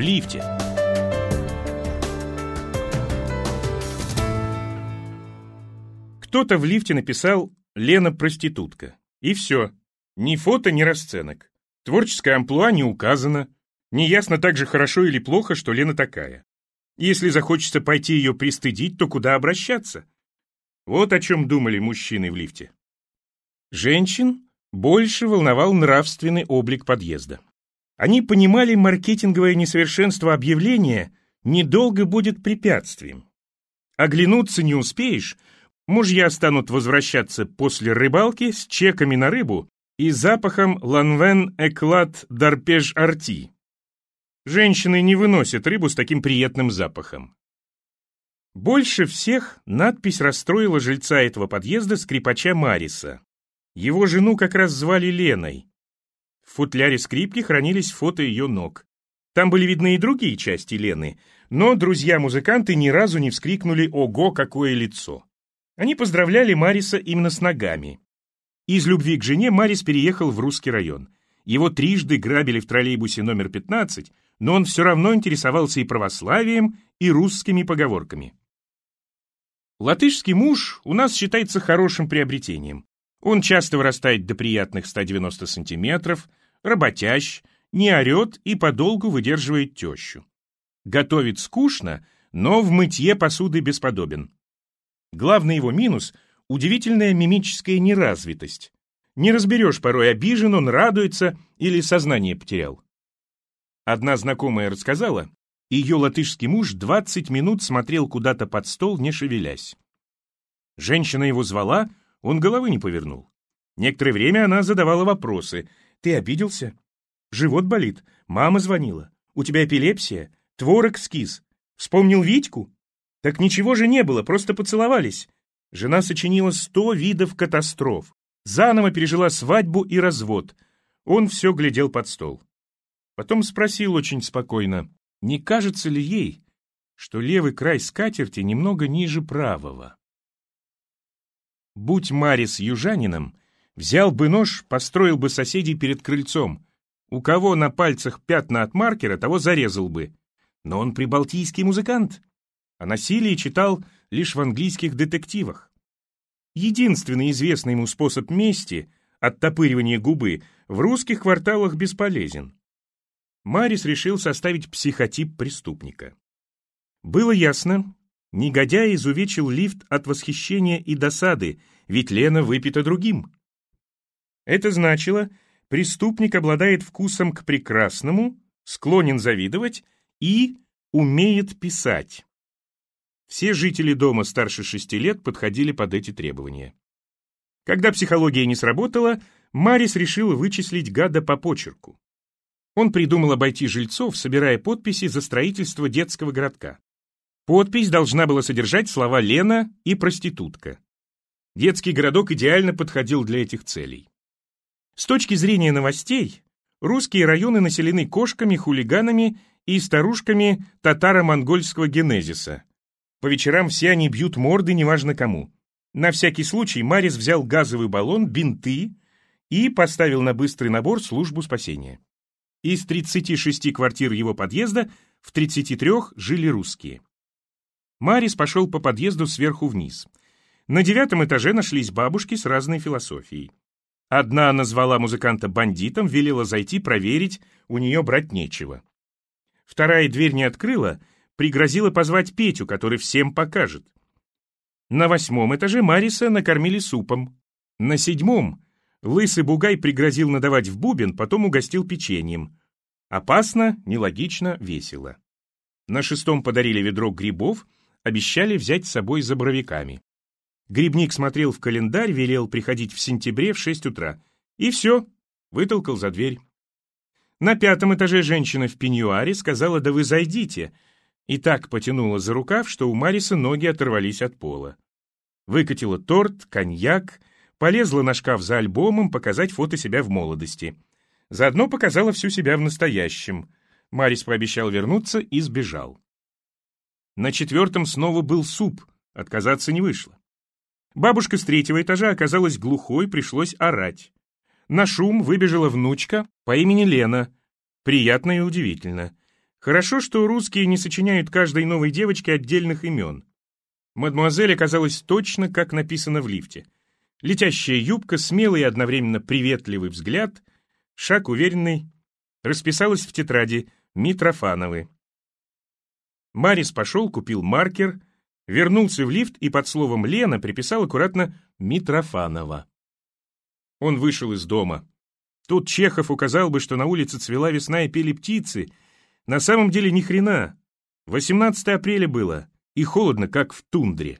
лифте. Кто-то в лифте написал «Лена проститутка». И все. Ни фото, ни расценок. Творческое амплуа не указано. Неясно так же хорошо или плохо, что Лена такая. Если захочется пойти ее пристыдить, то куда обращаться? Вот о чем думали мужчины в лифте. Женщин больше волновал нравственный облик подъезда. Они понимали маркетинговое несовершенство объявления недолго будет препятствием. Оглянуться не успеешь, мужья станут возвращаться после рыбалки с чеками на рыбу и запахом ланвен эклат дарпеж арти. Женщины не выносят рыбу с таким приятным запахом. Больше всех надпись расстроила жильца этого подъезда скрипача Мариса. Его жену как раз звали Леной. В футляре скрипки хранились фото ее ног. Там были видны и другие части Лены, но друзья-музыканты ни разу не вскрикнули «Ого, какое лицо!». Они поздравляли Мариса именно с ногами. Из любви к жене Марис переехал в русский район. Его трижды грабили в троллейбусе номер 15, но он все равно интересовался и православием, и русскими поговорками. Латышский муж у нас считается хорошим приобретением. Он часто вырастает до приятных 190 сантиметров, работящ, не орет и подолгу выдерживает тещу. Готовит скучно, но в мытье посуды бесподобен. Главный его минус — удивительная мимическая неразвитость. Не разберешь, порой обижен он, радуется или сознание потерял. Одна знакомая рассказала, ее латышский муж 20 минут смотрел куда-то под стол, не шевелясь. Женщина его звала, он головы не повернул. Некоторое время она задавала вопросы. «Ты обиделся? Живот болит? Мама звонила. У тебя эпилепсия? Творог скис? Вспомнил Витьку? Так ничего же не было, просто поцеловались». Жена сочинила сто видов катастроф. Заново пережила свадьбу и развод. Он все глядел под стол. Потом спросил очень спокойно, не кажется ли ей, что левый край скатерти немного ниже правого. Будь Марис южанином, взял бы нож, построил бы соседей перед крыльцом. У кого на пальцах пятна от маркера, того зарезал бы. Но он прибалтийский музыкант. О насилии читал лишь в английских детективах. Единственный известный ему способ мести, оттопыривание губы, в русских кварталах бесполезен. Марис решил составить психотип преступника. Было ясно, Негодяй изувечил лифт от восхищения и досады, ведь Лена выпита другим. Это значило, преступник обладает вкусом к прекрасному, склонен завидовать и умеет писать. Все жители дома старше шести лет подходили под эти требования. Когда психология не сработала, Марис решил вычислить гада по почерку. Он придумал обойти жильцов, собирая подписи за строительство детского городка. Подпись должна была содержать слова «Лена» и «проститутка». Детский городок идеально подходил для этих целей. С точки зрения новостей, русские районы населены кошками, хулиганами и старушками татаро-монгольского генезиса. По вечерам все они бьют морды неважно кому. На всякий случай Марис взял газовый баллон, бинты и поставил на быстрый набор службу спасения. Из 36 квартир его подъезда в 33 жили русские. Марис пошел по подъезду сверху вниз. На девятом этаже нашлись бабушки с разной философией. Одна назвала музыканта бандитом, велела зайти проверить, у нее брать нечего. Вторая дверь не открыла, пригрозила позвать Петю, который всем покажет. На восьмом этаже Мариса накормили супом. На седьмом лысый бугай пригрозил надавать в бубен, потом угостил печеньем. Опасно, нелогично, весело. На шестом подарили ведро грибов — обещали взять с собой за боровиками. Грибник смотрел в календарь, велел приходить в сентябре в 6 утра. И все, вытолкал за дверь. На пятом этаже женщина в пеньюаре сказала «да вы зайдите», и так потянула за рукав, что у Мариса ноги оторвались от пола. Выкатила торт, коньяк, полезла на шкаф за альбомом показать фото себя в молодости. Заодно показала всю себя в настоящем. Марис пообещал вернуться и сбежал. На четвертом снова был суп, отказаться не вышло. Бабушка с третьего этажа оказалась глухой, пришлось орать. На шум выбежала внучка по имени Лена. Приятно и удивительно. Хорошо, что русские не сочиняют каждой новой девочке отдельных имен. Мадемуазель оказалась точно, как написано в лифте. Летящая юбка, смелый и одновременно приветливый взгляд, шаг уверенный, расписалась в тетради Митрофановы. Марис пошел, купил маркер, вернулся в лифт и под словом «Лена» приписал аккуратно «Митрофанова». Он вышел из дома. Тут Чехов указал бы, что на улице цвела весна и пели птицы. На самом деле ни хрена. 18 апреля было, и холодно, как в тундре.